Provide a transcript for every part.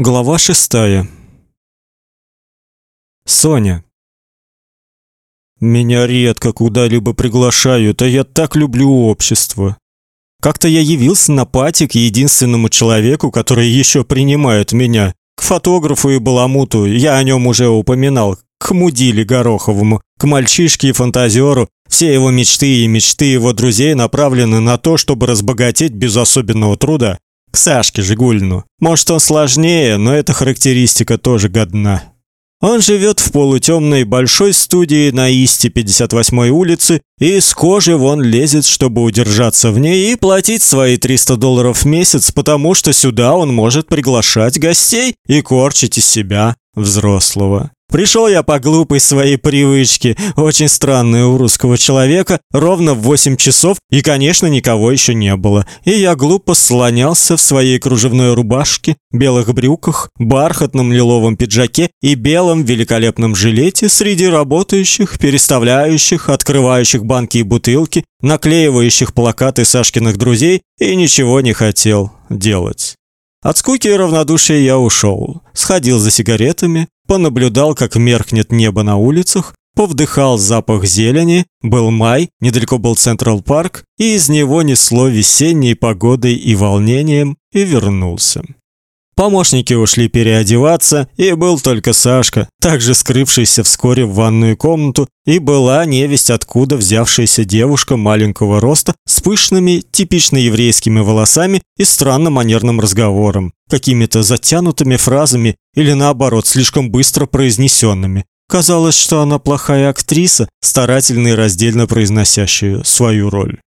Глава шестая. Соня. Меня редко куда-либо приглашают, а я так люблю общество. Как-то я явился на пати к единственному человеку, который еще принимает меня, к фотографу и баламуту. Я о нем уже упоминал, к мудиле Гороховому, к мальчишке и фантазеру. Все его мечты и мечты его друзей направлены на то, чтобы разбогатеть без особенного труда Сашке Жигулину. Может, он сложнее, но эта характеристика тоже годна. Он живет в полутемной большой студии на Исте 58-й улице и с кожи вон лезет, чтобы удержаться в ней и платить свои 300 долларов в месяц, потому что сюда он может приглашать гостей и корчить из себя взрослого. Пришел я по глупой своей привычке, очень странной у русского человека, ровно в 8 часов, и, конечно, никого еще не было. И я глупо слонялся в своей кружевной рубашке, белых брюках, бархатном лиловом пиджаке и белом великолепном жилете среди работающих, переставляющих, открывающих банки и бутылки, наклеивающих плакаты Сашкиных друзей и ничего не хотел делать. От скуки и равнодушия я ушел, сходил за сигаретами, понаблюдал, как меркнет небо на улицах, повдыхал запах зелени, был май, недалеко был Централ Парк, и из него несло весенней погодой и волнением, и вернулся. Помощники ушли переодеваться, и был только Сашка, также скрывшийся вскоре в ванную комнату, и была невесть откуда взявшаяся девушка маленького роста с пышными, типично еврейскими волосами и странно манерным разговором, какими-то затянутыми фразами или наоборот, слишком быстро произнесенными. Казалось, что она плохая актриса, старательно и раздельно произносящая свою роль.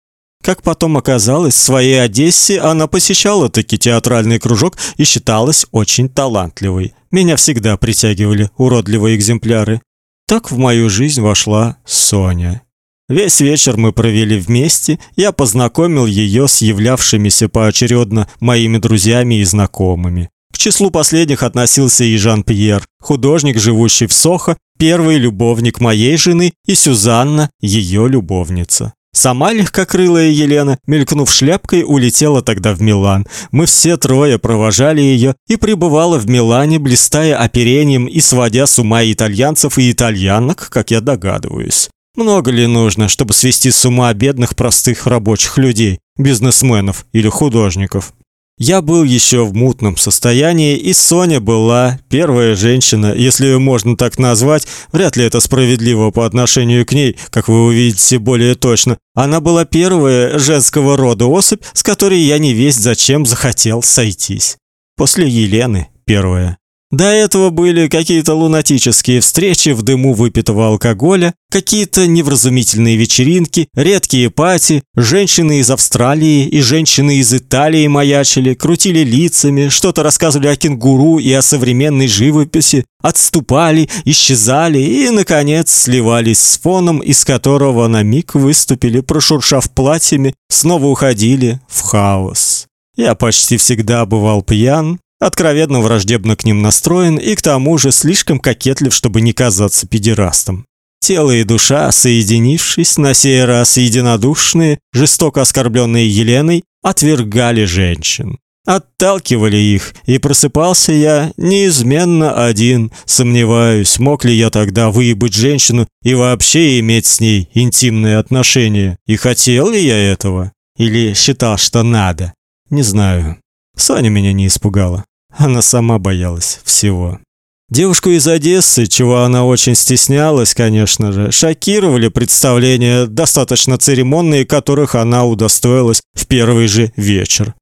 Как потом оказалось, в своей Одессе она посещала таки театральный кружок и считалась очень талантливой. Меня всегда притягивали уродливые экземпляры. Так в мою жизнь вошла Соня. Весь вечер мы провели вместе, я познакомил ее с являвшимися поочередно моими друзьями и знакомыми. К числу последних относился и Жан-Пьер, художник, живущий в Сохо, первый любовник моей жены и Сюзанна, ее любовница. Сама легкокрылая Елена, мелькнув шляпкой, улетела тогда в Милан. Мы все трое провожали ее и пребывала в Милане, блистая оперением и сводя с ума итальянцев и итальянок, как я догадываюсь. Много ли нужно, чтобы свести с ума бедных простых рабочих людей, бизнесменов или художников? Я был еще в мутном состоянии, и Соня была первая женщина, если ее можно так назвать, вряд ли это справедливо по отношению к ней, как вы увидите более точно. Она была первая женского рода особь, с которой я не весть зачем захотел сойтись. После Елены первая. До этого были какие-то лунатические встречи в дыму выпитого алкоголя, какие-то невразумительные вечеринки, редкие пати, женщины из Австралии и женщины из Италии маячили, крутили лицами, что-то рассказывали о кенгуру и о современной живописи, отступали, исчезали и наконец сливались с фоном, из которого на миг выступили, прошуршав платьями, снова уходили в хаос. Я почти всегда бывал пьян, откровенно враждебно к ним настроен и к тому же слишком кокетлив, чтобы не казаться педерастом. Тело и душа, соединившись, на сей раз единодушные, жестоко оскорбленные Еленой, отвергали женщин. Отталкивали их, и просыпался я неизменно один, сомневаюсь, мог ли я тогда выебать женщину и вообще иметь с ней интимные отношения, и хотел ли я этого, или считал, что надо, не знаю. Соня меня не испугала. Она сама боялась всего. Девушку из Одессы, чего она очень стеснялась, конечно же, шокировали представления, достаточно церемонные, которых она удостоилась в первый же вечер.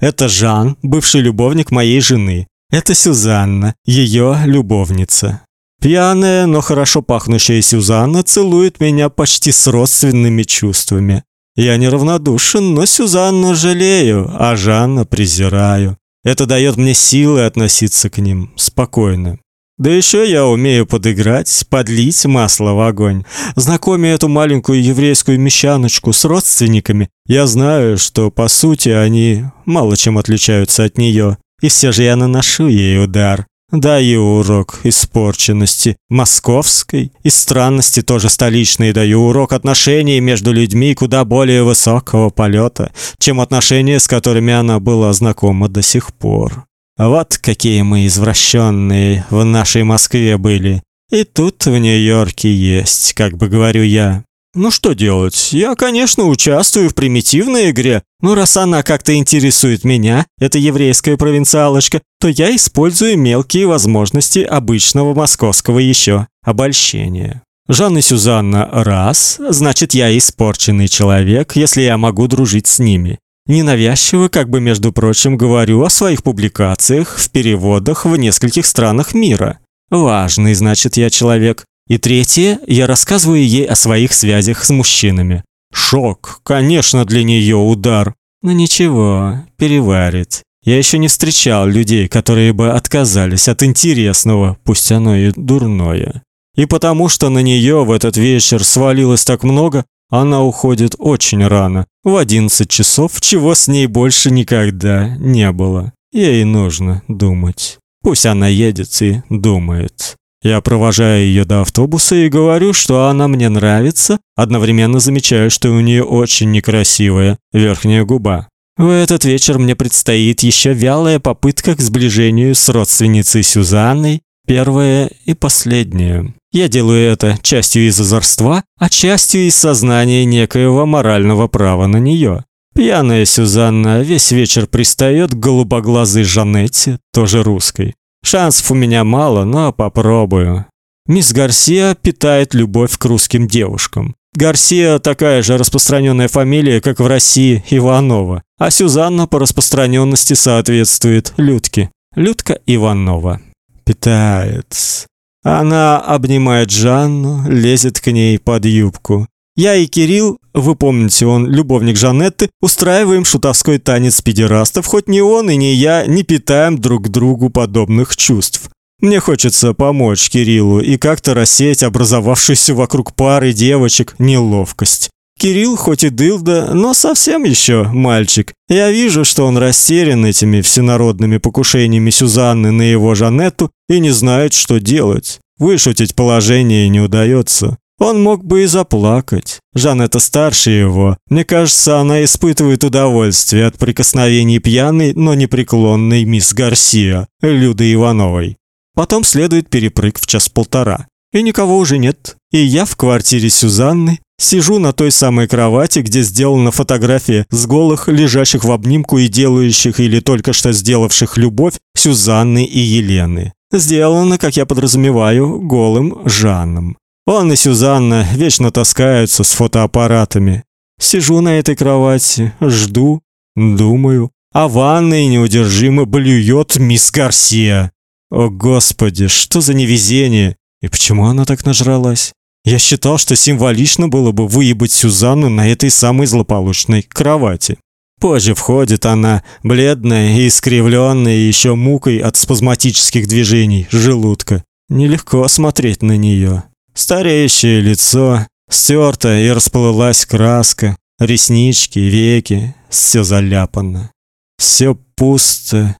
Это Жан, бывший любовник моей жены. Это Сюзанна, ее любовница. Пьяная, но хорошо пахнущая Сюзанна целует меня почти с родственными чувствами. Я неравнодушен, но Сюзанну жалею, а Жанна презираю. Это дает мне силы относиться к ним спокойно. Да еще я умею подыграть, подлить масло в огонь. Знакомя эту маленькую еврейскую мещаночку с родственниками, я знаю, что по сути они мало чем отличаются от нее. И все же я наношу ей удар. Даю урок испорченности московской и странности тоже столичной. Даю урок отношений между людьми куда более высокого полета, чем отношения, с которыми она была знакома до сих пор. Вот какие мы извращенные в нашей Москве были. И тут в Нью-Йорке есть, как бы говорю я. Ну что делать? Я, конечно, участвую в примитивной игре, но раз она как-то интересует меня, эта еврейская провинциалочка, то я использую мелкие возможности обычного московского еще обольщения. Жанна Сюзанна раз, значит, я испорченный человек, если я могу дружить с ними. Ненавязчиво, как бы между прочим, говорю о своих публикациях в переводах в нескольких странах мира. Важный, значит, я человек. И третье, я рассказываю ей о своих связях с мужчинами. Шок, конечно, для нее удар. Но ничего, переварит. Я еще не встречал людей, которые бы отказались от интересного, пусть оно и дурное. И потому что на нее в этот вечер свалилось так много, она уходит очень рано, в 11 часов, чего с ней больше никогда не было. Ей нужно думать. Пусть она едет и думает. Я провожаю ее до автобуса и говорю, что она мне нравится, одновременно замечаю, что у нее очень некрасивая верхняя губа. В этот вечер мне предстоит еще вялая попытка к сближению с родственницей Сюзанной, первая и последняя. Я делаю это частью из озорства, а частью из сознания некоего морального права на нее. Пьяная Сюзанна весь вечер пристает к голубоглазой Жанетте, тоже русской. Шансов у меня мало, но попробую. Мисс Гарсия питает любовь к русским девушкам. Гарсия такая же распространенная фамилия, как в России Иванова, а Сюзанна по распространенности соответствует Людке. Людка Иванова. Питает. Она обнимает Жанну, лезет к ней под юбку. Я и Кирилл, вы помните, он любовник Жанетты, устраиваем шутовской танец педерастов, хоть ни он и ни я не питаем друг другу подобных чувств. Мне хочется помочь Кириллу и как-то рассеять образовавшуюся вокруг пары девочек неловкость. Кирилл хоть и дылда, но совсем еще мальчик. Я вижу, что он растерян этими всенародными покушениями Сюзанны на его Жанетту и не знает, что делать. Вышутить положение не удается. Он мог бы и заплакать. Жанетта старше его. Мне кажется, она испытывает удовольствие от прикосновений пьяной, но непреклонной мисс Гарсия, Люды Ивановой. Потом следует перепрыг в час-полтора. И никого уже нет. И я в квартире Сюзанны сижу на той самой кровати, где сделана фотография с голых, лежащих в обнимку и делающих или только что сделавших любовь Сюзанны и Елены. Сделано, как я подразумеваю, голым Жаном. Он и Сюзанна вечно таскаются с фотоаппаратами. Сижу на этой кровати, жду, думаю, а ванной неудержимо блюет мисс Гарсия. О, господи, что за невезение! И почему она так нажралась? Я считал, что символично было бы выебать Сюзанну на этой самой злополучной кровати. Позже входит она, бледная и искривленная еще мукой от спазматических движений желудка. Нелегко смотреть на нее. Стареющее лицо, стерто и расплылась краска, реснички, веки, все заляпано. Все пусто.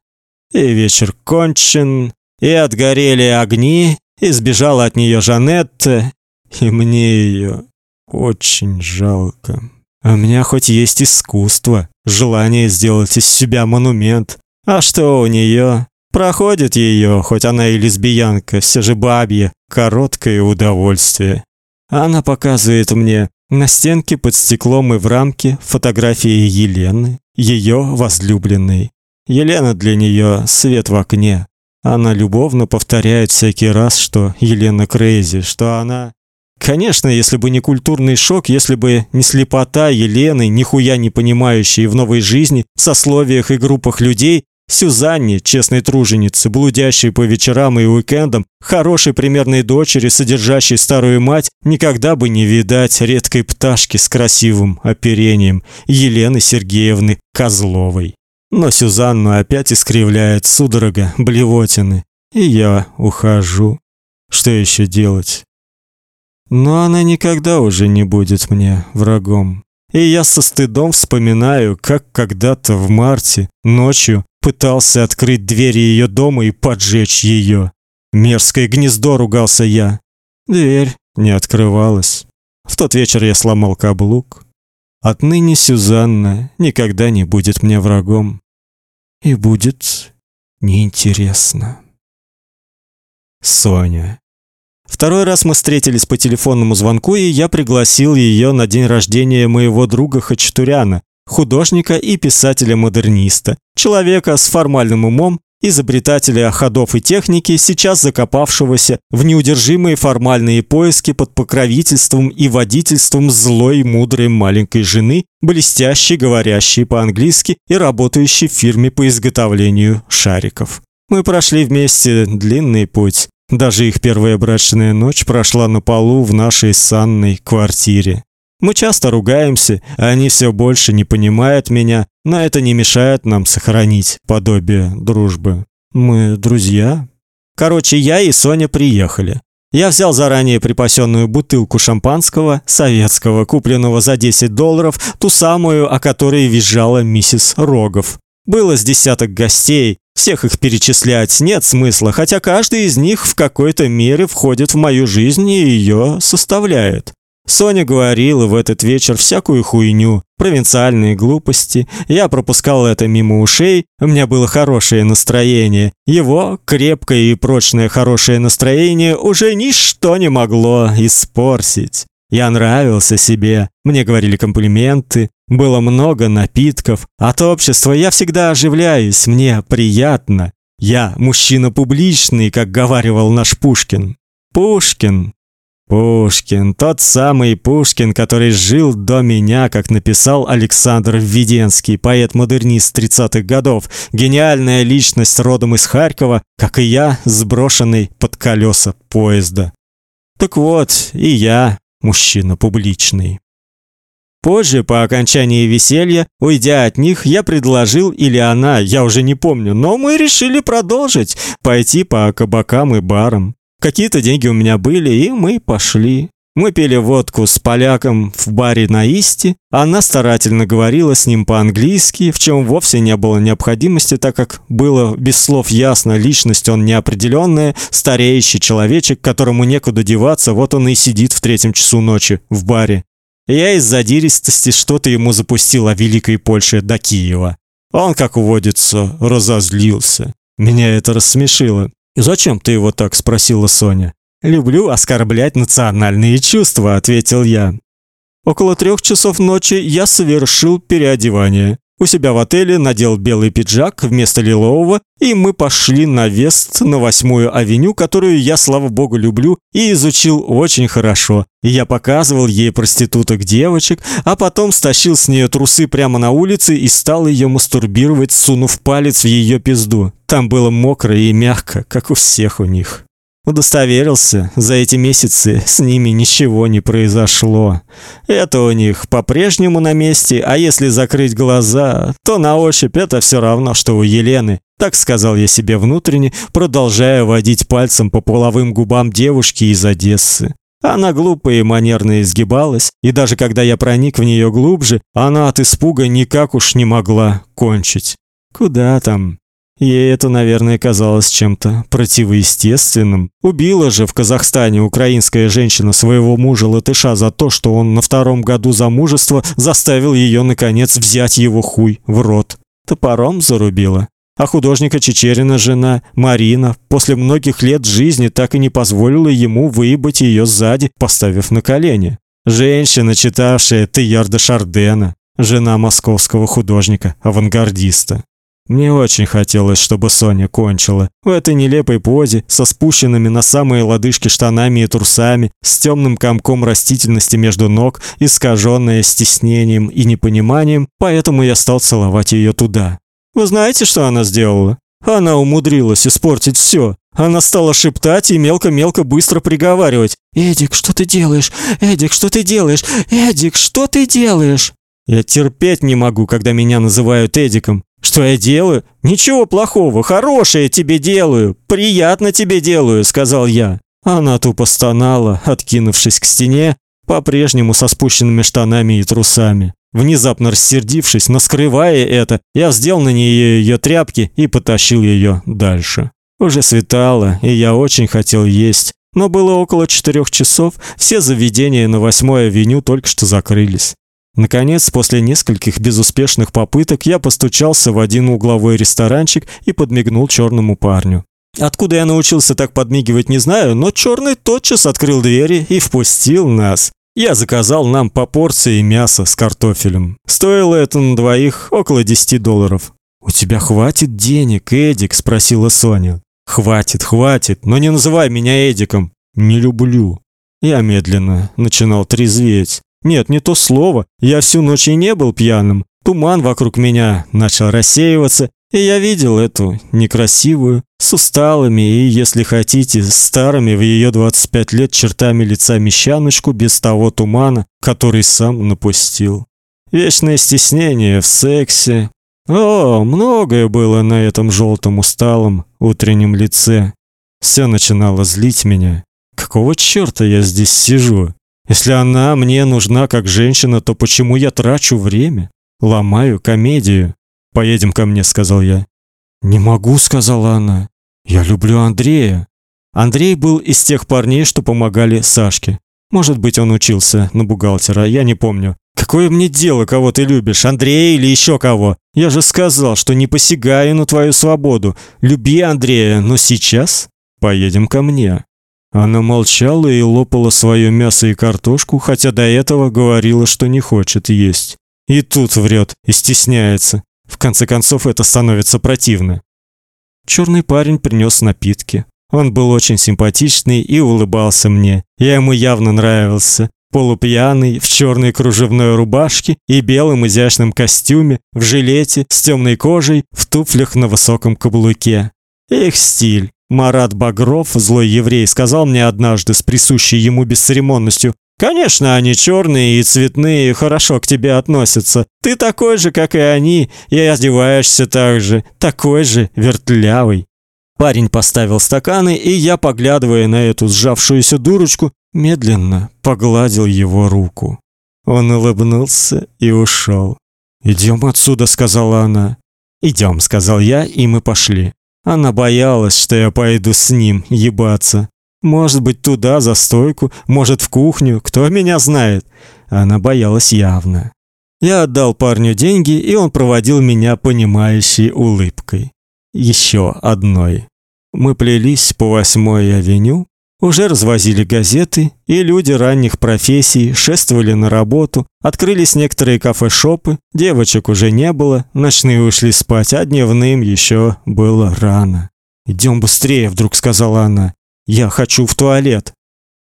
И вечер кончен, и отгорели огни, и сбежала от нее Жанетта, и мне ее очень жалко. А у меня хоть есть искусство, желание сделать из себя монумент. А что у нее? Проходит ее, хоть она и лесбиянка, все же бабье, короткое удовольствие. Она показывает мне на стенке под стеклом и в рамке фотографии Елены, ее возлюбленной. Елена для нее свет в окне. Она любовно повторяет всякий раз, что Елена Крейзи, что она Конечно, если бы не культурный шок, если бы не слепота Елены, нихуя не понимающей в новой жизни, сословиях и группах людей, Сюзанне, честной труженице, блудящей по вечерам и уикендам, хорошей примерной дочери, содержащей старую мать, никогда бы не видать редкой пташки с красивым оперением Елены Сергеевны Козловой. Но Сюзанну опять искривляет судорога, блевотины, и я ухожу. Что еще делать? Но она никогда уже не будет мне врагом. И я со стыдом вспоминаю, как когда-то в марте ночью пытался открыть двери ее дома и поджечь ее. Мерзкое гнездо, ругался я. Дверь не открывалась. В тот вечер я сломал каблук. Отныне Сюзанна никогда не будет мне врагом. И будет неинтересно. Соня. Второй раз мы встретились по телефонному звонку, и я пригласил ее на день рождения моего друга Хачатуряна, художника и писателя-модерниста, человека с формальным умом, изобретателя ходов и техники, сейчас закопавшегося в неудержимые формальные поиски под покровительством и водительством злой и мудрой маленькой жены, блестяще говорящей по-английски и работающей в фирме по изготовлению шариков. Мы прошли вместе длинный путь. Даже их первая брачная ночь прошла на полу в нашей санной квартире. Мы часто ругаемся, а они все больше не понимают меня, но это не мешает нам сохранить подобие дружбы. Мы друзья. Короче, я и Соня приехали. Я взял заранее припасенную бутылку шампанского, советского, купленного за 10 долларов, ту самую, о которой визжала миссис Рогов. Было с десяток гостей, всех их перечислять нет смысла, хотя каждый из них в какой-то мере входит в мою жизнь и ее составляет. Соня говорила в этот вечер всякую хуйню, провинциальные глупости. Я пропускал это мимо ушей. У меня было хорошее настроение. Его крепкое и прочное хорошее настроение уже ничто не могло испортить. Я нравился себе. Мне говорили комплименты, было много напитков. От общества я всегда оживляюсь, мне приятно. Я мужчина публичный, как говаривал наш Пушкин. Пушкин Пушкин, тот самый Пушкин, который жил до меня, как написал Александр Введенский, поэт-модернист 30-х годов, гениальная личность родом из Харькова, как и я, сброшенный под колеса поезда. Так вот, и я, мужчина публичный. Позже, по окончании веселья, уйдя от них, я предложил или она, я уже не помню, но мы решили продолжить, пойти по кабакам и барам. Какие-то деньги у меня были, и мы пошли. Мы пили водку с поляком в баре на Исте. Она старательно говорила с ним по-английски, в чем вовсе не было необходимости, так как было без слов ясно, личность он неопределенная, стареющий человечек, которому некуда деваться, вот он и сидит в третьем часу ночи в баре. Я из задиристости что-то ему запустил о Великой Польше до Киева. Он, как уводится, разозлился. Меня это рассмешило. «Зачем ты его так?» – спросила Соня. «Люблю оскорблять национальные чувства», – ответил я. Около трех часов ночи я совершил переодевание. У себя в отеле надел белый пиджак вместо лилового, и мы пошли на Вест, на восьмую авеню, которую я, слава богу, люблю и изучил очень хорошо. Я показывал ей проституток девочек, а потом стащил с нее трусы прямо на улице и стал ее мастурбировать, сунув палец в ее пизду. Там было мокро и мягко, как у всех у них. Удостоверился, за эти месяцы с ними ничего не произошло. Это у них по-прежнему на месте, а если закрыть глаза, то на ощупь это все равно, что у Елены. Так сказал я себе внутренне, продолжая водить пальцем по половым губам девушки из Одессы. Она глупо и манерно изгибалась, и даже когда я проник в нее глубже, она от испуга никак уж не могла кончить. Куда там? Ей это, наверное, казалось чем-то противоестественным. Убила же в Казахстане украинская женщина своего мужа-латыша за то, что он на втором году замужества заставил ее наконец взять его хуй в рот. Топором зарубила. А художника Чечерина жена, Марина, после многих лет жизни так и не позволила ему выебать ее сзади, поставив на колени. Женщина, читавшая Теярда Шардена, жена московского художника-авангардиста. Мне очень хотелось, чтобы Соня кончила. В этой нелепой позе, со спущенными на самые лодыжки штанами и трусами, с темным комком растительности между ног, искаженная стеснением и непониманием, поэтому я стал целовать ее туда. Вы знаете, что она сделала? Она умудрилась испортить все. Она стала шептать и мелко-мелко быстро приговаривать: "Эдик, что ты делаешь? Эдик, что ты делаешь? Эдик, что ты делаешь?" Я терпеть не могу, когда меня называют Эдиком. Что я делаю? Ничего плохого, хорошее тебе делаю, приятно тебе делаю, сказал я. Она тупо стонала, откинувшись к стене, по-прежнему со спущенными штанами и трусами. Внезапно рассердившись, но скрывая это, я вздел на нее ее тряпки и потащил ее дальше. Уже светало, и я очень хотел есть, но было около четырех часов, все заведения на Восьмой авеню только что закрылись. Наконец, после нескольких безуспешных попыток, я постучался в один угловой ресторанчик и подмигнул черному парню. Откуда я научился так подмигивать, не знаю, но черный тотчас открыл двери и впустил нас. Я заказал нам по порции мяса с картофелем. Стоило это на двоих около 10 долларов. У тебя хватит денег, Эдик, спросила Соня. Хватит, хватит, но не называй меня Эдиком. Не люблю. Я медленно начинал трезветь. Нет, не то слово. Я всю ночь и не был пьяным. Туман вокруг меня начал рассеиваться, и я видел эту некрасивую, с усталыми и, если хотите, старыми в ее 25 лет чертами лица мещаночку без того тумана, который сам напустил. Вечное стеснение в сексе. О, многое было на этом желтом усталом утреннем лице. Все начинало злить меня. Какого чёрта я здесь сижу? Если она мне нужна как женщина, то почему я трачу время, ломаю комедию? Поедем ко мне, сказал я. Не могу, сказала она. Я люблю Андрея. Андрей был из тех парней, что помогали Сашке. Может быть, он учился на бухгалтера, я не помню. Какое мне дело, кого ты любишь, Андрея или еще кого? Я же сказал, что не посягаю на твою свободу. Люби Андрея, но сейчас поедем ко мне. Она молчала и лопала свое мясо и картошку, хотя до этого говорила, что не хочет есть. И тут врет и стесняется. В конце концов, это становится противно. Черный парень принес напитки. Он был очень симпатичный и улыбался мне. Я ему явно нравился. Полупьяный, в черной кружевной рубашке и белом изящном костюме, в жилете, с темной кожей, в туфлях на высоком каблуке. Их стиль. Марат Багров, злой еврей, сказал мне однажды с присущей ему бесцеремонностью: Конечно, они черные и цветные хорошо к тебе относятся. Ты такой же, как и они, и одеваешься так же, такой же вертлявый. Парень поставил стаканы, и я, поглядывая на эту сжавшуюся дурочку, медленно погладил его руку. Он улыбнулся и ушел. «Идем отсюда», — сказала она. «Идем», — сказал я, и мы пошли. Она боялась, что я пойду с ним ебаться. Может быть, туда, за стойку, может, в кухню, кто меня знает. Она боялась явно. Я отдал парню деньги, и он проводил меня понимающей улыбкой. Еще одной. Мы плелись по восьмой авеню, уже развозили газеты, и люди ранних профессий шествовали на работу, открылись некоторые кафе-шопы, девочек уже не было, ночные ушли спать, а дневным еще было рано. Идем быстрее, вдруг сказала она. Я хочу в туалет.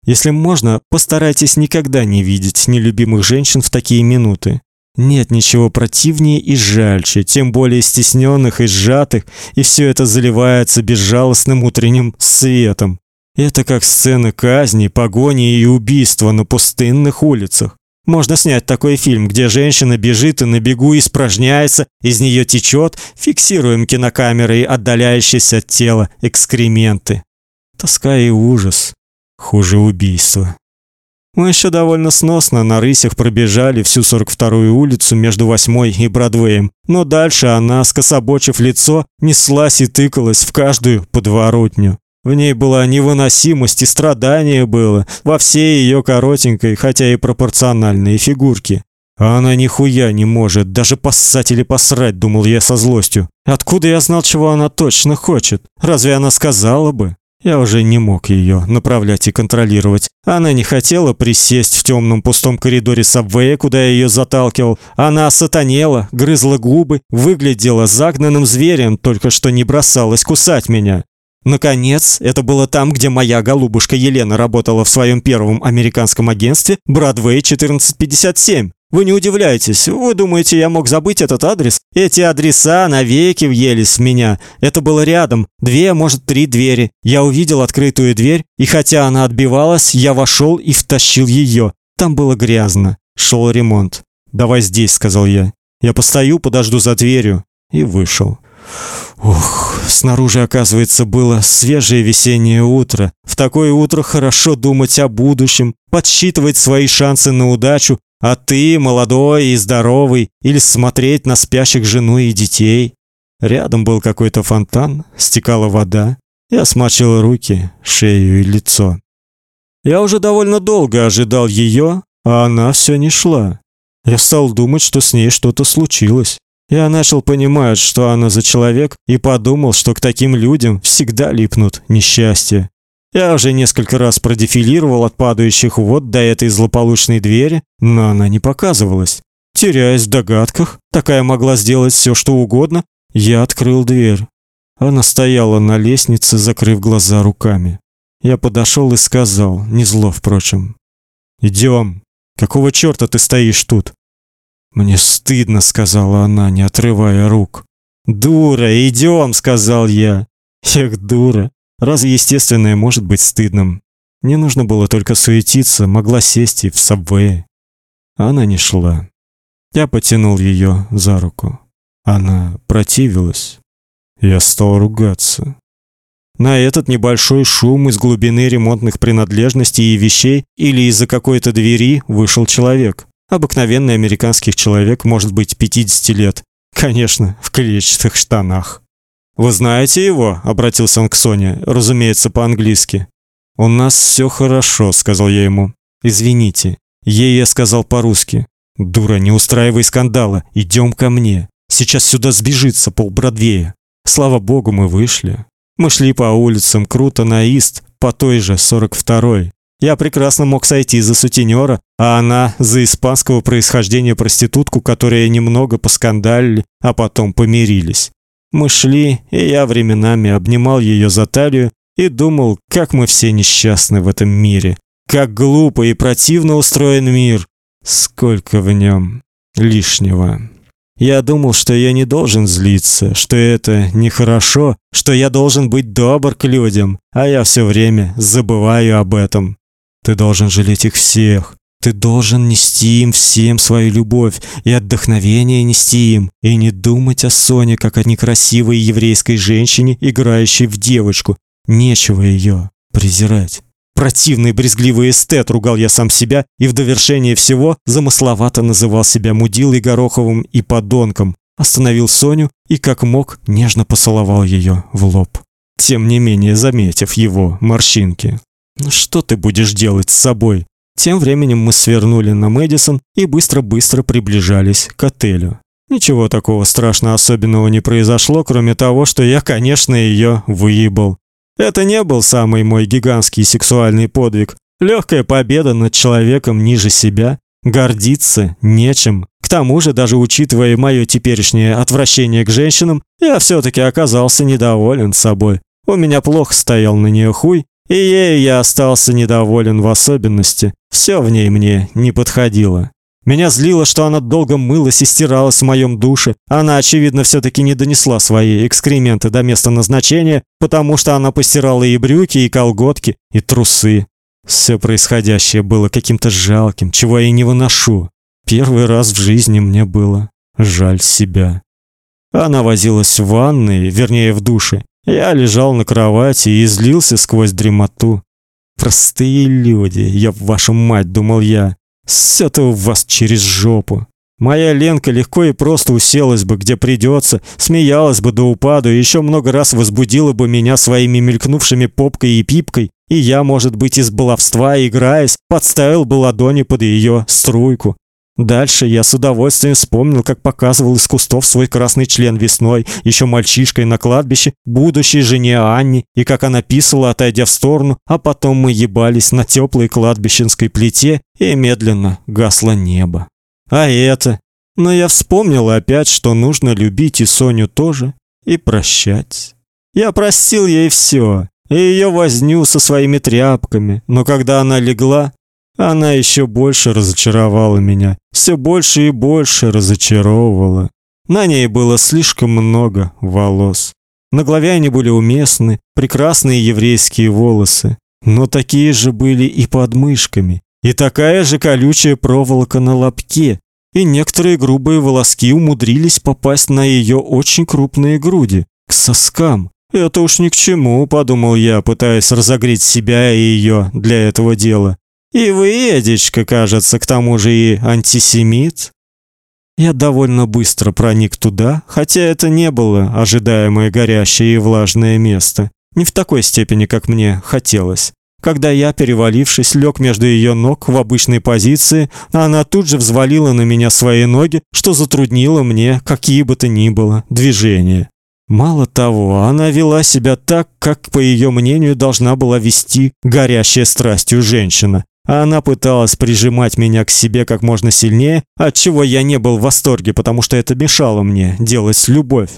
Если можно, постарайтесь никогда не видеть нелюбимых женщин в такие минуты. Нет ничего противнее и жальче, тем более стесненных и сжатых, и все это заливается безжалостным утренним светом. Это как сцены казни, погони и убийства на пустынных улицах. Можно снять такой фильм, где женщина бежит и на бегу испражняется, из нее течет, фиксируем кинокамерой отдаляющиеся от тела экскременты. Тоска и ужас. Хуже убийства. Мы еще довольно сносно на рысях пробежали всю 42-ю улицу между 8 и Бродвеем, но дальше она, скособочив лицо, неслась и тыкалась в каждую подворотню. В ней была невыносимость и страдание было во всей ее коротенькой, хотя и пропорциональной фигурке. А она нихуя не может, даже поссать или посрать, думал я со злостью. Откуда я знал, чего она точно хочет? Разве она сказала бы? Я уже не мог ее направлять и контролировать. Она не хотела присесть в темном пустом коридоре сабвея, куда я ее заталкивал. Она сатанела, грызла губы, выглядела загнанным зверем, только что не бросалась кусать меня. Наконец, это было там, где моя голубушка Елена работала в своем первом американском агентстве Broadway 1457. Вы не удивляйтесь. Вы думаете, я мог забыть этот адрес? Эти адреса навеки въелись в меня. Это было рядом, две, может, три двери. Я увидел открытую дверь, и хотя она отбивалась, я вошел и втащил ее. Там было грязно. Шел ремонт. "Давай здесь", сказал я. "Я постою, подожду за дверью" и вышел. Ух, снаружи, оказывается, было свежее весеннее утро. В такое утро хорошо думать о будущем, подсчитывать свои шансы на удачу, а ты, молодой и здоровый, или смотреть на спящих жену и детей. Рядом был какой-то фонтан, стекала вода. Я смочил руки, шею и лицо. Я уже довольно долго ожидал ее, а она все не шла. Я стал думать, что с ней что-то случилось. Я начал понимать, что она за человек, и подумал, что к таким людям всегда липнут несчастья. Я уже несколько раз продефилировал от падающих вод до этой злополучной двери, но она не показывалась. Теряясь в догадках, такая могла сделать все, что угодно, я открыл дверь. Она стояла на лестнице, закрыв глаза руками. Я подошел и сказал, не зло, впрочем: "Идем. Какого чёрта ты стоишь тут?" "Мне стыдно", сказала она, не отрывая рук. "Дура, идем", сказал я. "Эх, дура. Разве естественное может быть стыдным?" Не нужно было только суетиться, могла сесть и в сабвее. Она не шла. Я потянул ее за руку. Она противилась. Я стал ругаться. На этот небольшой шум из глубины ремонтных принадлежностей и вещей или из-за какой-то двери вышел человек. Обыкновенный американский человек, может быть, 50 лет. Конечно, в клетчатых штанах. Вы знаете его? обратился он к Соне, разумеется, по-английски. У нас все хорошо, сказал я ему. Извините. Ей я сказал по-русски. Дура, не устраивай скандала, идем ко мне. Сейчас сюда сбежится пол Бродвея. Слава богу, мы вышли. Мы шли по улицам круто на ист, по той же 42-й. Я прекрасно мог сойти за сутенера, а она за испанского происхождения проститутку, которая немного поскандалили, а потом помирились. Мы шли, и я временами обнимал ее за талию и думал, как мы все несчастны в этом мире. Как глупо и противно устроен мир. Сколько в нем лишнего. Я думал, что я не должен злиться, что это нехорошо, что я должен быть добр к людям, а я все время забываю об этом. Ты должен жалеть их всех. Ты должен нести им всем свою любовь и отдохновение нести им, и не думать о Соне как о некрасивой еврейской женщине, играющей в девочку. Нечего ее презирать. Противный брезгливый эстет, ругал я сам себя и в довершение всего замысловато называл себя мудилой Гороховым и подонком. Остановил Соню и как мог нежно поцеловал ее в лоб. Тем не менее, заметив его морщинки. «Ну что ты будешь делать с собой? Тем временем мы свернули на Мэдисон и быстро-быстро приближались к отелю. Ничего такого страшно особенного не произошло, кроме того, что я, конечно, ее выебал. Это не был самый мой гигантский сексуальный подвиг. Легкая победа над человеком ниже себя. Гордиться нечем. К тому же, даже учитывая мое теперешнее отвращение к женщинам, я все таки оказался недоволен собой. У меня плохо стоял на нее хуй, и ей я остался недоволен в особенности. Все в ней мне не подходило. Меня злило, что она долго мылась и стиралась в моем душе. Она, очевидно, все таки не донесла свои экскременты до места назначения, потому что она постирала и брюки, и колготки, и трусы. Все происходящее было каким-то жалким, чего я и не выношу. Первый раз в жизни мне было жаль себя. Она возилась в ванной, вернее, в душе. Я лежал на кровати и излился сквозь дремоту. Простые люди, я вашу мать, думал я. Все-то у вас через жопу. Моя Ленка легко и просто уселась бы, где придется, смеялась бы до упаду и еще много раз возбудила бы меня своими мелькнувшими попкой и пипкой, и я, может быть, из баловства играясь, подставил бы ладони под ее струйку. Дальше я с удовольствием вспомнил, как показывал из кустов свой красный член весной, еще мальчишкой на кладбище, будущей жене Анни, и как она писала, отойдя в сторону, а потом мы ебались на теплой кладбищенской плите, и медленно гасло небо. А это... Но я вспомнил опять, что нужно любить и Соню тоже, и прощать. Я простил ей все, и ее возню со своими тряпками, но когда она легла, она еще больше разочаровала меня, все больше и больше разочаровывала. На ней было слишком много волос. На голове они были уместны, прекрасные еврейские волосы, но такие же были и под мышками, и такая же колючая проволока на лобке, и некоторые грубые волоски умудрились попасть на ее очень крупные груди, к соскам. Это уж ни к чему, подумал я, пытаясь разогреть себя и ее для этого дела. И вы, Эдичка, кажется, к тому же и антисемит. Я довольно быстро проник туда, хотя это не было ожидаемое горящее и влажное место, не в такой степени, как мне хотелось. Когда я, перевалившись, лег между ее ног в обычной позиции, она тут же взвалила на меня свои ноги, что затруднило мне какие бы то ни было движения. Мало того, она вела себя так, как, по ее мнению, должна была вести горящая страстью женщина. Она пыталась прижимать меня к себе как можно сильнее, от чего я не был в восторге, потому что это мешало мне делать любовь.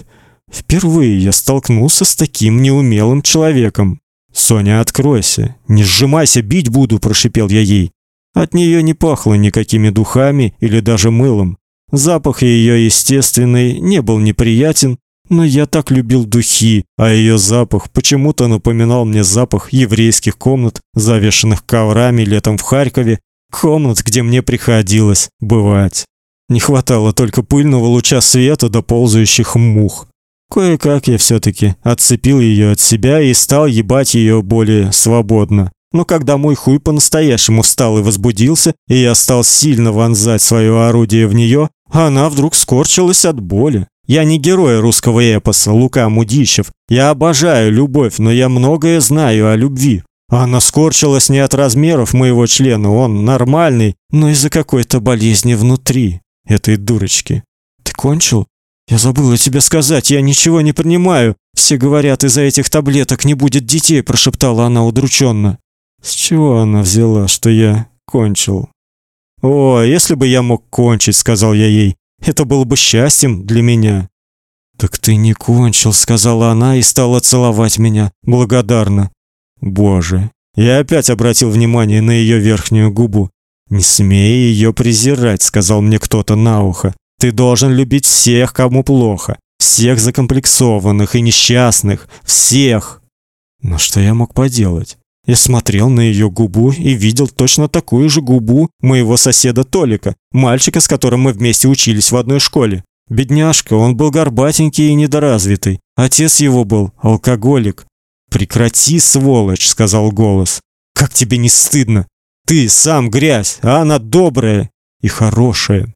Впервые я столкнулся с таким неумелым человеком. Соня, откройся, не сжимайся, бить буду, прошипел я ей. От нее не пахло никакими духами или даже мылом. Запах ее естественный не был неприятен, но я так любил духи, а ее запах почему-то напоминал мне запах еврейских комнат, завешенных коврами летом в Харькове, комнат, где мне приходилось бывать. Не хватало только пыльного луча света до ползающих мух. Кое-как я все таки отцепил ее от себя и стал ебать ее более свободно. Но когда мой хуй по-настоящему встал и возбудился, и я стал сильно вонзать свое орудие в нее, она вдруг скорчилась от боли. Я не герой русского эпоса Лука Мудищев. Я обожаю любовь, но я многое знаю о любви. Она скорчилась не от размеров моего члена, он нормальный, но из-за какой-то болезни внутри этой дурочки. Ты кончил? Я забыла тебе сказать, я ничего не принимаю. Все говорят, из-за этих таблеток не будет детей, прошептала она удрученно. С чего она взяла, что я кончил? О, если бы я мог кончить, сказал я ей. Это было бы счастьем для меня. Так ты не кончил, сказала она и стала целовать меня благодарно. Боже, я опять обратил внимание на ее верхнюю губу. Не смей ее презирать, сказал мне кто-то на ухо. Ты должен любить всех, кому плохо, всех закомплексованных и несчастных, всех. Но что я мог поделать? Я смотрел на ее губу и видел точно такую же губу моего соседа Толика, мальчика, с которым мы вместе учились в одной школе. Бедняжка, он был горбатенький и недоразвитый. Отец его был алкоголик. Прекрати, сволочь, сказал голос. Как тебе не стыдно? Ты сам грязь, а она добрая и хорошая.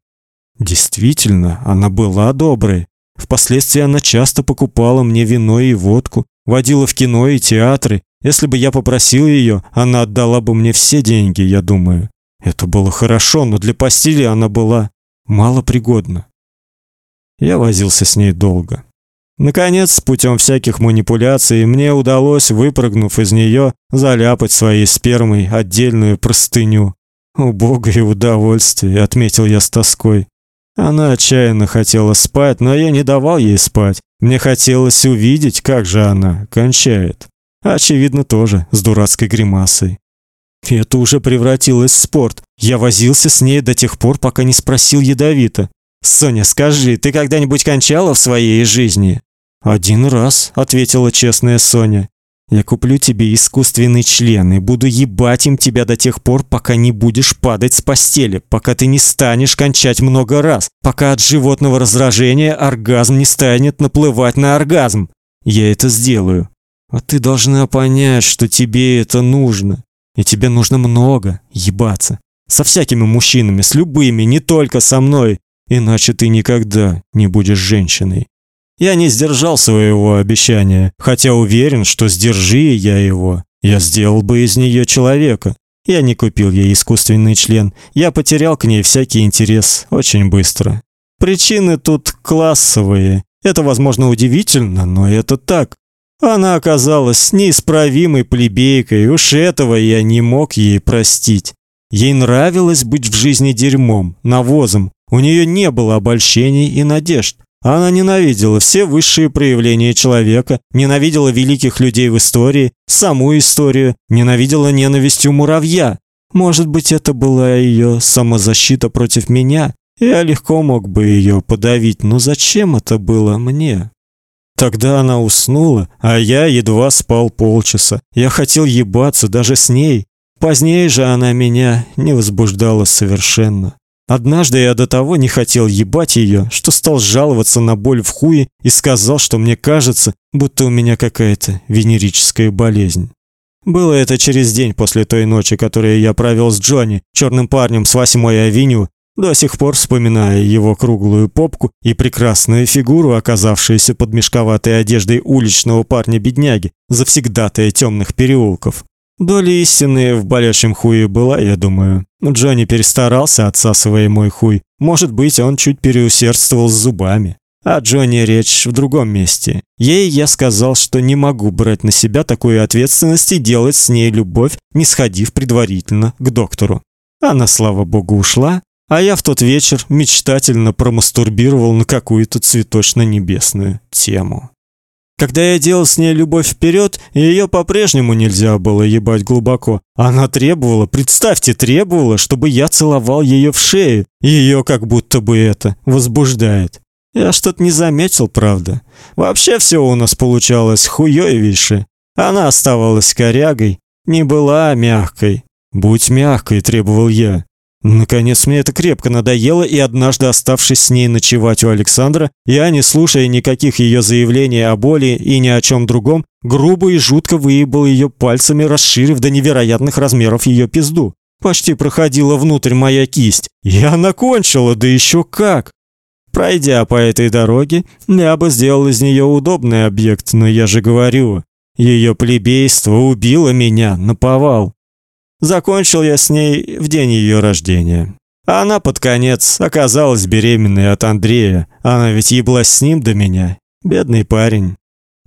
Действительно, она была доброй. Впоследствии она часто покупала мне вино и водку, водила в кино и театры. Если бы я попросил ее, она отдала бы мне все деньги, я думаю. Это было хорошо, но для постели она была мало пригодна. Я возился с ней долго. Наконец, путем всяких манипуляций, мне удалось, выпрыгнув из нее, заляпать своей спермой отдельную простыню. Убогое удовольствие, отметил я с тоской. Она отчаянно хотела спать, но я не давал ей спать. Мне хотелось увидеть, как же она кончает. Очевидно, тоже с дурацкой гримасой. Это уже превратилось в спорт. Я возился с ней до тех пор, пока не спросил ядовито: "Соня, скажи, ты когда-нибудь кончала в своей жизни?" "Один раз", ответила честная Соня. Я куплю тебе искусственный член и буду ебать им тебя до тех пор, пока не будешь падать с постели, пока ты не станешь кончать много раз, пока от животного раздражения оргазм не станет наплывать на оргазм. Я это сделаю. А ты должна понять, что тебе это нужно. И тебе нужно много ебаться. Со всякими мужчинами, с любыми, не только со мной. Иначе ты никогда не будешь женщиной. Я не сдержал своего обещания, хотя уверен, что сдержи я его, я сделал бы из нее человека. Я не купил ей искусственный член. Я потерял к ней всякий интерес очень быстро. Причины тут классовые. Это, возможно, удивительно, но это так. Она оказалась неисправимой плебейкой, уж этого я не мог ей простить. Ей нравилось быть в жизни дерьмом, навозом. У нее не было обольщений и надежд. Она ненавидела все высшие проявления человека, ненавидела великих людей в истории, саму историю, ненавидела ненавистью муравья. Может быть, это была ее самозащита против меня? Я легко мог бы ее подавить, но зачем это было мне? Тогда она уснула, а я едва спал полчаса. Я хотел ебаться даже с ней. Позднее же она меня не возбуждала совершенно. Однажды я до того не хотел ебать ее, что стал жаловаться на боль в хуе и сказал, что мне кажется, будто у меня какая-то венерическая болезнь. Было это через день после той ночи, которую я провел с Джонни, черным парнем с 8-й авеню, до сих пор вспоминая его круглую попку и прекрасную фигуру, оказавшуюся под мешковатой одеждой уличного парня-бедняги, завсегдатая темных переулков. Доля истины в болячем хуе была, я думаю. Джонни перестарался, отсасывая мой хуй. Может быть, он чуть переусердствовал с зубами. А Джонни речь в другом месте. Ей я сказал, что не могу брать на себя такую ответственность и делать с ней любовь, не сходив предварительно к доктору. Она, слава богу, ушла, а я в тот вечер мечтательно промастурбировал на какую-то цветочно-небесную тему. Когда я делал с ней любовь вперед, ее по-прежнему нельзя было ебать глубоко. Она требовала, представьте, требовала, чтобы я целовал ее в шею. Ее как будто бы это возбуждает. Я что-то не заметил, правда. Вообще все у нас получалось хуёвейше. Она оставалась корягой, не была мягкой. Будь мягкой, требовал я. Наконец мне это крепко надоело, и однажды, оставшись с ней ночевать у Александра, я, не слушая никаких ее заявлений о боли и ни о чем другом, грубо и жутко выебал ее пальцами, расширив до невероятных размеров ее пизду. Почти проходила внутрь моя кисть. Я она кончила, да еще как! Пройдя по этой дороге, я бы сделал из нее удобный объект, но я же говорю, ее плебейство убило меня наповал. Закончил я с ней в день ее рождения. Она под конец оказалась беременной от Андрея. Она ведь еблась с ним до меня. Бедный парень.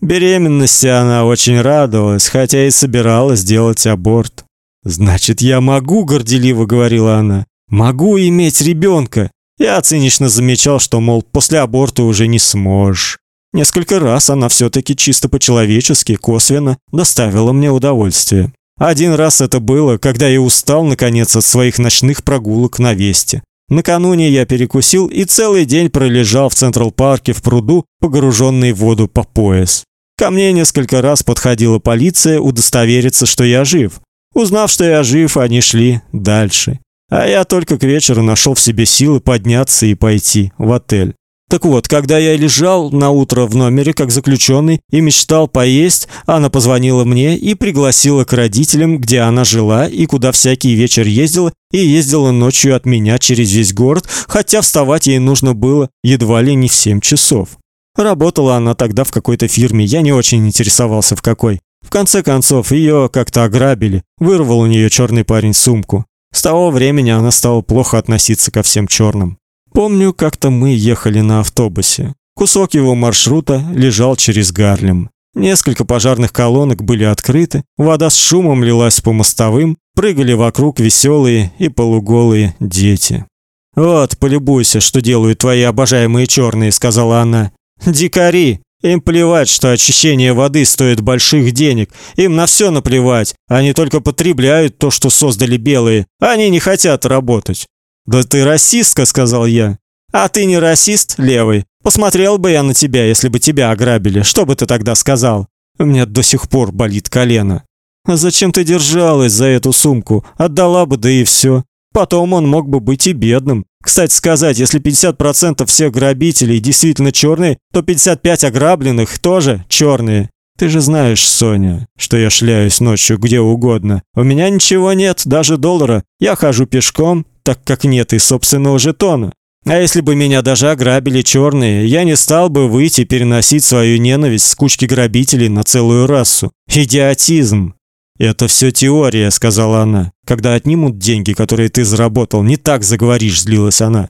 Беременности она очень радовалась, хотя и собиралась сделать аборт. Значит, я могу, горделиво говорила она. Могу иметь ребенка. Я цинично замечал, что мол, после аборта уже не сможешь. Несколько раз она все таки чисто по-человечески косвенно доставила мне удовольствие. Один раз это было, когда я устал наконец от своих ночных прогулок на Весте. Накануне я перекусил и целый день пролежал в Централ-парке в пруду, погруженный в воду по пояс. Ко мне несколько раз подходила полиция удостовериться, что я жив. Узнав, что я жив, они шли дальше. А я только к вечеру нашел в себе силы подняться и пойти в отель. Так вот, когда я лежал на утро в номере как заключенный и мечтал поесть, она позвонила мне и пригласила к родителям, где она жила и куда всякий вечер ездила, и ездила ночью от меня через весь город, хотя вставать ей нужно было едва ли не в 7 часов. Работала она тогда в какой-то фирме, я не очень интересовался в какой. В конце концов, ее как-то ограбили. Вырвал у нее черный парень сумку. С того времени она стала плохо относиться ко всем черным. Помню, как-то мы ехали на автобусе. Кусок его маршрута лежал через Гарлем. Несколько пожарных колонок были открыты, вода с шумом лилась по мостовым, прыгали вокруг веселые и полуголые дети. Вот, полюбуйся, что делают твои обожаемые черные, сказала она. Дикари, им плевать, что очищение воды стоит больших денег. Им на все наплевать. Они только потребляют то, что создали белые. Они не хотят работать. «Да ты расистка», — сказал я. «А ты не расист, левый. Посмотрел бы я на тебя, если бы тебя ограбили. Что бы ты тогда сказал? У меня до сих пор болит колено». «А зачем ты держалась за эту сумку? Отдала бы, да и все. Потом он мог бы быть и бедным. Кстати сказать, если 50% всех грабителей действительно черные, то 55 ограбленных тоже черные. Ты же знаешь, Соня, что я шляюсь ночью где угодно. У меня ничего нет, даже доллара. Я хожу пешком, так как нет и собственного жетона. А если бы меня даже ограбили черные, я не стал бы выйти переносить свою ненависть с кучки грабителей на целую расу. Идиотизм. Это все теория, сказала она. Когда отнимут деньги, которые ты заработал, не так заговоришь, злилась она.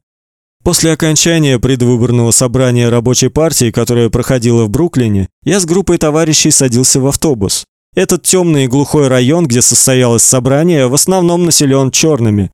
После окончания предвыборного собрания рабочей партии, которое проходило в Бруклине, я с группой товарищей садился в автобус. Этот темный и глухой район, где состоялось собрание, в основном населен черными.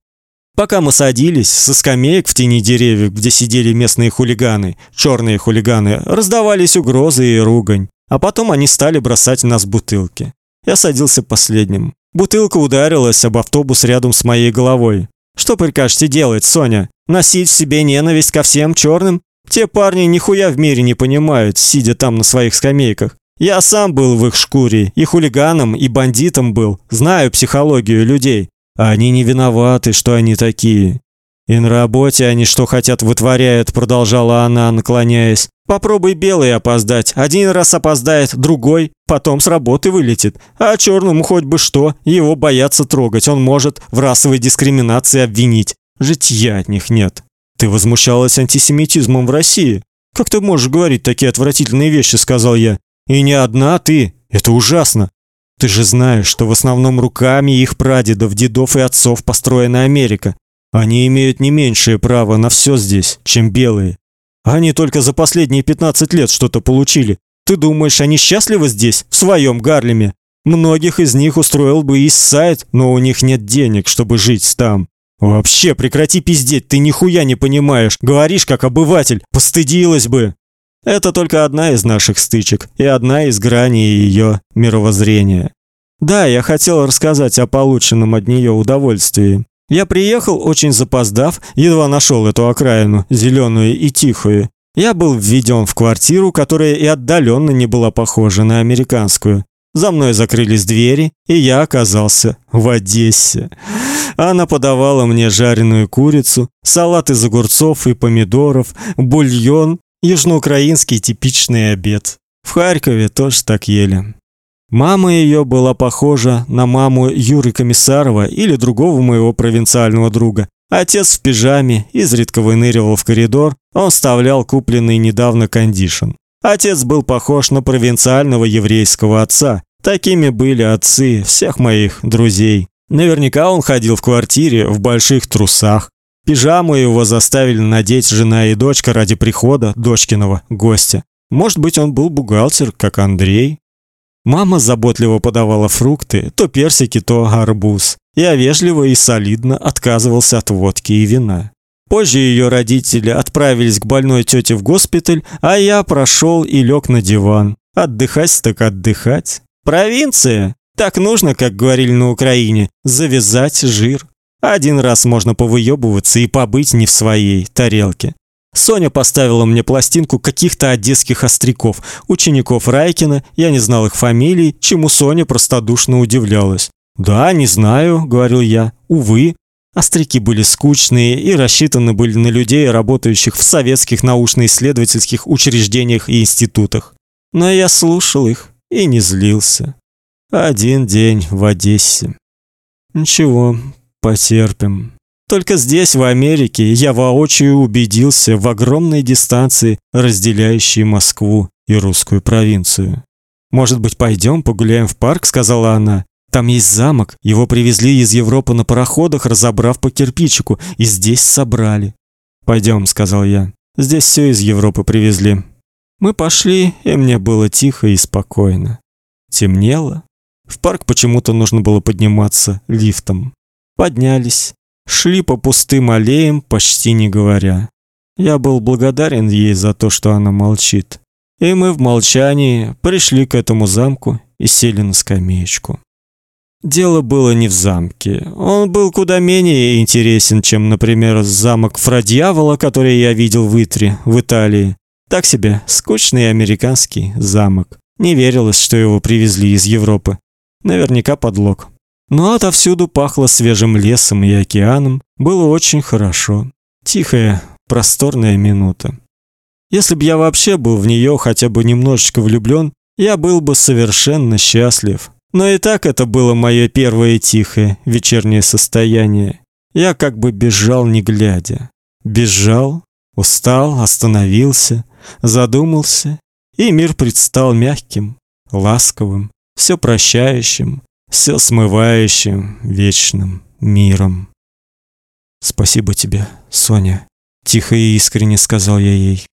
Пока мы садились со скамеек в тени деревьев, где сидели местные хулиганы, черные хулиганы, раздавались угрозы и ругань. А потом они стали бросать в нас бутылки. Я садился последним. Бутылка ударилась об автобус рядом с моей головой. Что прикажете делать, Соня? Носить в себе ненависть ко всем черным? Те парни нихуя в мире не понимают, сидя там на своих скамейках. Я сам был в их шкуре, и хулиганом, и бандитом был. Знаю психологию людей. Они не виноваты, что они такие. И на работе они что хотят вытворяют, продолжала она, наклоняясь. Попробуй белый опоздать. Один раз опоздает, другой, потом с работы вылетит. А черному хоть бы что, его боятся трогать. Он может в расовой дискриминации обвинить. Житья от них нет. Ты возмущалась антисемитизмом в России. Как ты можешь говорить такие отвратительные вещи, сказал я. И не одна ты. Это ужасно. Ты же знаешь, что в основном руками их прадедов, дедов и отцов построена Америка. Они имеют не меньшее право на все здесь, чем белые. Они только за последние 15 лет что-то получили. Ты думаешь, они счастливы здесь, в своем Гарлеме? Многих из них устроил бы и сайт, но у них нет денег, чтобы жить там. Вообще, прекрати пиздеть, ты нихуя не понимаешь. Говоришь как обыватель, постыдилась бы. Это только одна из наших стычек и одна из граней ее мировоззрения. Да, я хотел рассказать о полученном от нее удовольствии. Я приехал очень запоздав, едва нашел эту окраину, зеленую и тихую. Я был введен в квартиру, которая и отдаленно не была похожа на американскую. За мной закрылись двери, и я оказался в Одессе. Она подавала мне жареную курицу, салат из огурцов и помидоров, бульон, южноукраинский типичный обед. В Харькове тоже так ели. Мама ее была похожа на маму Юры Комиссарова или другого моего провинциального друга. Отец в пижаме изредка выныривал в коридор, он вставлял купленный недавно кондишн. Отец был похож на провинциального еврейского отца. Такими были отцы всех моих друзей. Наверняка он ходил в квартире в больших трусах. Пижаму его заставили надеть жена и дочка ради прихода дочкиного гостя. Может быть, он был бухгалтер, как Андрей. Мама заботливо подавала фрукты, то персики, то арбуз. Я вежливо и солидно отказывался от водки и вина. Позже ее родители отправились к больной тете в госпиталь, а я прошел и лег на диван. Отдыхать так отдыхать. Провинция. Так нужно, как говорили на Украине, завязать жир. Один раз можно повыебываться и побыть не в своей тарелке. Соня поставила мне пластинку каких-то одесских остряков, учеников Райкина, я не знал их фамилий, чему Соня простодушно удивлялась. "Да, не знаю", говорил я. "Увы, Остряки были скучные и рассчитаны были на людей, работающих в советских научно-исследовательских учреждениях и институтах. Но я слушал их и не злился. Один день в Одессе. Ничего, потерпим. Только здесь, в Америке, я воочию убедился в огромной дистанции, разделяющей Москву и русскую провинцию. Может быть, пойдем погуляем в парк, сказала она. Там есть замок, его привезли из Европы на пароходах, разобрав по кирпичику, и здесь собрали. Пойдем, сказал я. Здесь все из Европы привезли. Мы пошли, и мне было тихо и спокойно. Темнело. В парк почему-то нужно было подниматься лифтом. Поднялись, шли по пустым аллеям, почти не говоря. Я был благодарен ей за то, что она молчит. И мы в молчании пришли к этому замку и сели на скамеечку. Дело было не в замке. Он был куда менее интересен, чем, например, замок Фрадьявола, который я видел в Итре, в Италии. Так себе, скучный американский замок. Не верилось, что его привезли из Европы. Наверняка подлог. Но отовсюду пахло свежим лесом и океаном. Было очень хорошо. Тихая, просторная минута. Если бы я вообще был в нее хотя бы немножечко влюблен, я был бы совершенно счастлив. Но и так это было мое первое тихое вечернее состояние. Я как бы бежал не глядя. Бежал, устал, остановился, задумался, и мир предстал мягким, ласковым, все прощающим, все смывающим, вечным миром. Спасибо тебе, Соня, тихо и искренне сказал я ей.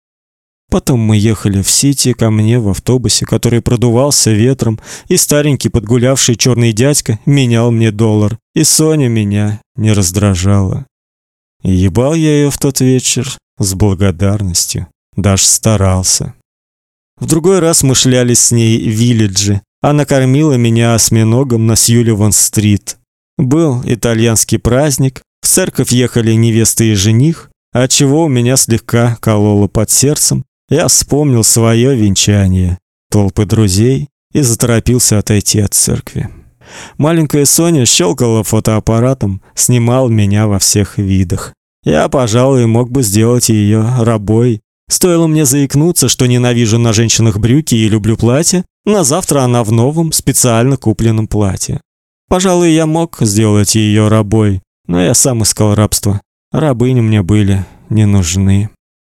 Потом мы ехали в Сити ко мне в автобусе, который продувался ветром, и старенький подгулявший черный дядька менял мне доллар, и Соня меня не раздражала. ебал я ее в тот вечер с благодарностью, даже старался. В другой раз мы шлялись с ней в Виллидже. Она кормила меня осьминогом на Сьюливан-стрит. Был итальянский праздник, в церковь ехали невеста и жених, от чего у меня слегка кололо под сердцем, я вспомнил свое венчание, толпы друзей и заторопился отойти от церкви. Маленькая Соня щелкала фотоаппаратом, снимал меня во всех видах. Я, пожалуй, мог бы сделать ее рабой. Стоило мне заикнуться, что ненавижу на женщинах брюки и люблю платья, на завтра она в новом, специально купленном платье. Пожалуй, я мог сделать ее рабой, но я сам искал рабство. Рабыни мне были не нужны.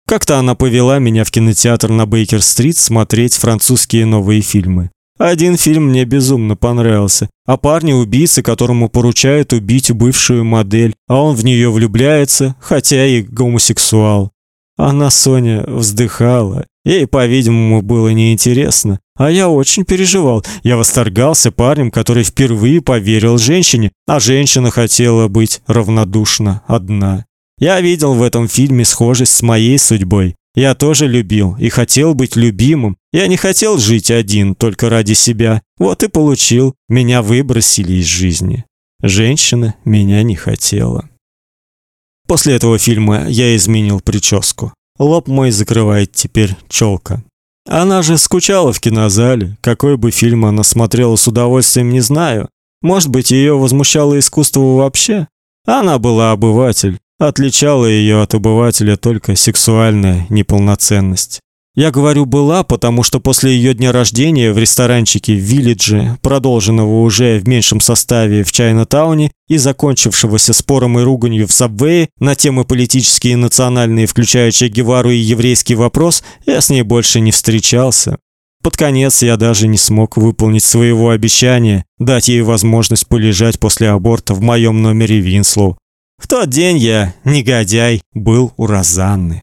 Как-то она повела меня в кинотеатр на Бейкер-стрит смотреть французские новые фильмы. Один фильм мне безумно понравился. О парне-убийце, которому поручают убить бывшую модель, а он в нее влюбляется, хотя и гомосексуал. Она, Соня, вздыхала. Ей, по-видимому, было неинтересно. А я очень переживал. Я восторгался парнем, который впервые поверил женщине, а женщина хотела быть равнодушна одна. Я видел в этом фильме схожесть с моей судьбой. Я тоже любил и хотел быть любимым. Я не хотел жить один только ради себя. Вот и получил. Меня выбросили из жизни. Женщина меня не хотела. После этого фильма я изменил прическу. Лоб мой закрывает теперь челка. Она же скучала в кинозале. Какой бы фильм она смотрела с удовольствием, не знаю. Может быть, ее возмущало искусство вообще? Она была обыватель. Отличала ее от обывателя только сексуальная неполноценность. Я говорю была, потому что после ее дня рождения в ресторанчике в продолженного уже в меньшем составе в Чайна-тауне и закончившегося спором и руганью в Сабвее на темы политические и национальные, включая Че Гевару и еврейский вопрос, я с ней больше не встречался. Под конец я даже не смог выполнить своего обещания дать ей возможность полежать после аборта в моем номере Винслоу. В тот день я, негодяй, был у Розанны.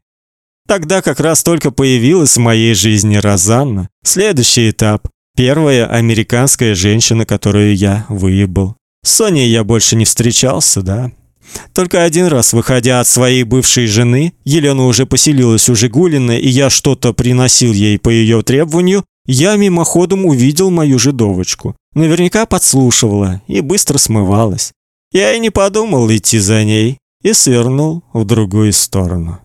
Тогда как раз только появилась в моей жизни Розанна. Следующий этап. Первая американская женщина, которую я выебал. С Соней я больше не встречался, да? Только один раз, выходя от своей бывшей жены, Елена уже поселилась у Жигулина, и я что-то приносил ей по ее требованию, я мимоходом увидел мою жидовочку. Наверняка подслушивала и быстро смывалась. Я и не подумал идти за ней и свернул в другую сторону.